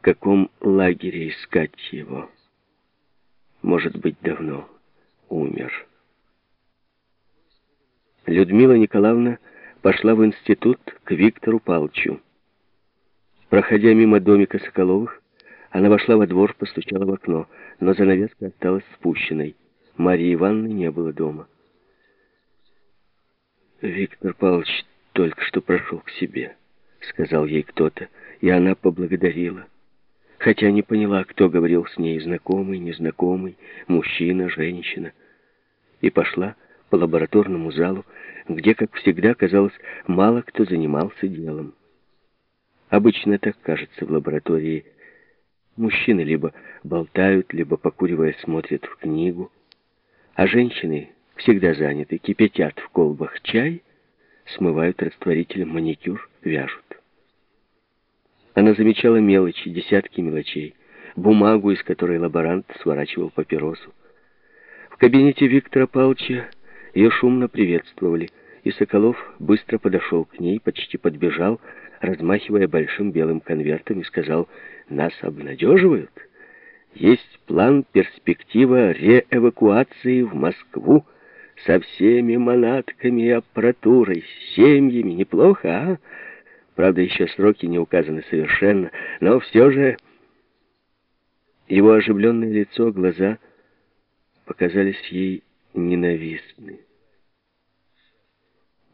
в каком лагере искать его. Может быть, давно умер. Людмила Николаевна пошла в институт к Виктору Палчу. Проходя мимо домика Соколовых, она вошла во двор, постучала в окно, но занавеска осталась спущенной. Марии Ивановны не было дома. «Виктор Павлович только что прошел к себе», — сказал ей кто-то, и она поблагодарила. Хотя не поняла, кто говорил с ней, знакомый, незнакомый, мужчина, женщина. И пошла по лабораторному залу, где, как всегда, казалось, мало кто занимался делом. Обычно так кажется в лаборатории. Мужчины либо болтают, либо, покуривая, смотрят в книгу, а женщины всегда заняты, кипятят в колбах чай, смывают растворителем маникюр, вяжут. Она замечала мелочи, десятки мелочей, бумагу, из которой лаборант сворачивал папиросу. В кабинете Виктора Павловича ее шумно приветствовали, и Соколов быстро подошел к ней, почти подбежал, размахивая большим белым конвертом, и сказал, «Нас обнадеживают. Есть план перспектива реэвакуации в Москву со всеми манатками и аппаратурой, семьями. Неплохо, а? Правда, еще сроки не указаны совершенно, но все же...» Его оживленное лицо, глаза показались ей ненавистны.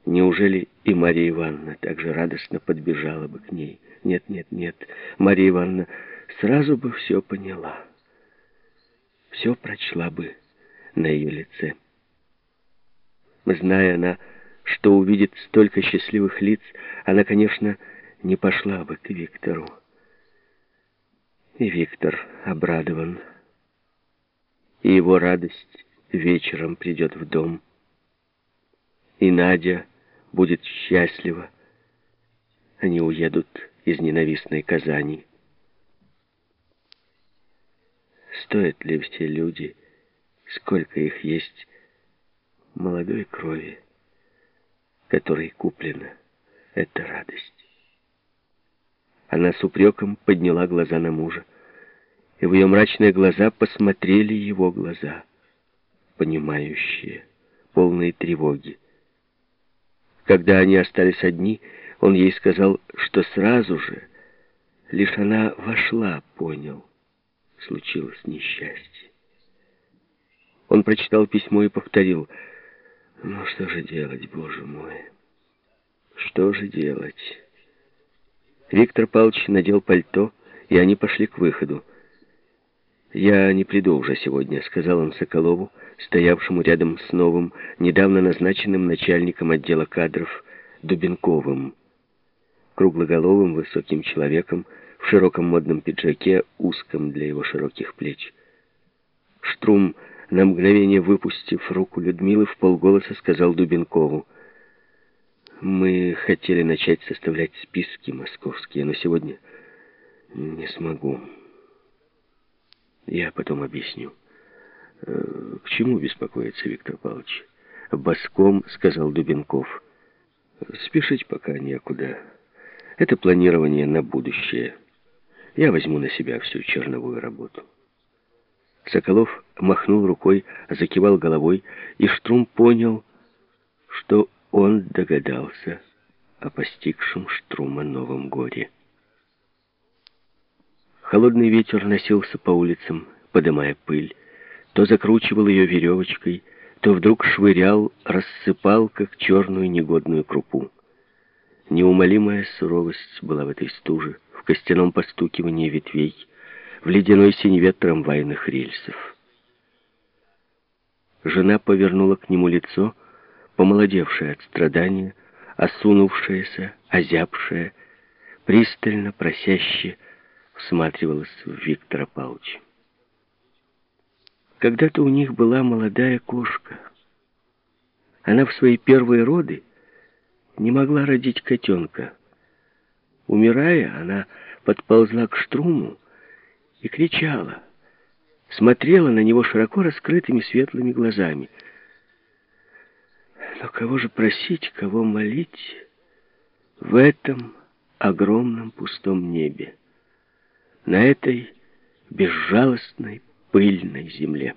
Неужели и Мария Ивановна так же радостно подбежала бы к ней? Нет, нет, нет. Мария Ивановна сразу бы все поняла. Все прочла бы на ее лице. Зная она, что увидит столько счастливых лиц, она, конечно, не пошла бы к Виктору. И Виктор обрадован. И его радость вечером придет в дом. И Надя будет счастлива. Они уедут из ненавистной Казани. Стоят ли все люди, сколько их есть, молодой крови, которой куплена эта радость? Она с упреком подняла глаза на мужа, и в ее мрачные глаза посмотрели его глаза — понимающие, полные тревоги. Когда они остались одни, он ей сказал, что сразу же, лишь она вошла, понял, случилось несчастье. Он прочитал письмо и повторил, «Ну что же делать, Боже мой? Что же делать?» Виктор Павлович надел пальто, и они пошли к выходу. «Я не приду уже сегодня», — сказал он Соколову, стоявшему рядом с новым, недавно назначенным начальником отдела кадров Дубенковым. Круглоголовым высоким человеком в широком модном пиджаке, узком для его широких плеч. Штрум, на мгновение выпустив руку Людмилы, в полголоса сказал Дубенкову, «Мы хотели начать составлять списки московские, но сегодня не смогу». Я потом объясню. Э, к чему беспокоиться, Виктор Павлович? Боском, сказал Дубенков. Спешить пока некуда. Это планирование на будущее. Я возьму на себя всю черновую работу. Соколов махнул рукой, закивал головой, и Штрум понял, что он догадался о постигшем Штрума новом горе. Холодный ветер носился по улицам, подымая пыль, то закручивал ее веревочкой, то вдруг швырял, рассыпал, как черную негодную крупу. Неумолимая суровость была в этой стуже, в костяном постукивании ветвей, в ледяной синеве трамвайных рельсов. Жена повернула к нему лицо, помолодевшее от страдания, осунувшееся, озябшее, пристально просяще, всматривалась в Виктора Павловича. Когда-то у них была молодая кошка. Она в свои первые роды не могла родить котенка. Умирая, она подползла к штруму и кричала, смотрела на него широко раскрытыми светлыми глазами. Но кого же просить, кого молить в этом огромном пустом небе? на этой безжалостной пыльной земле.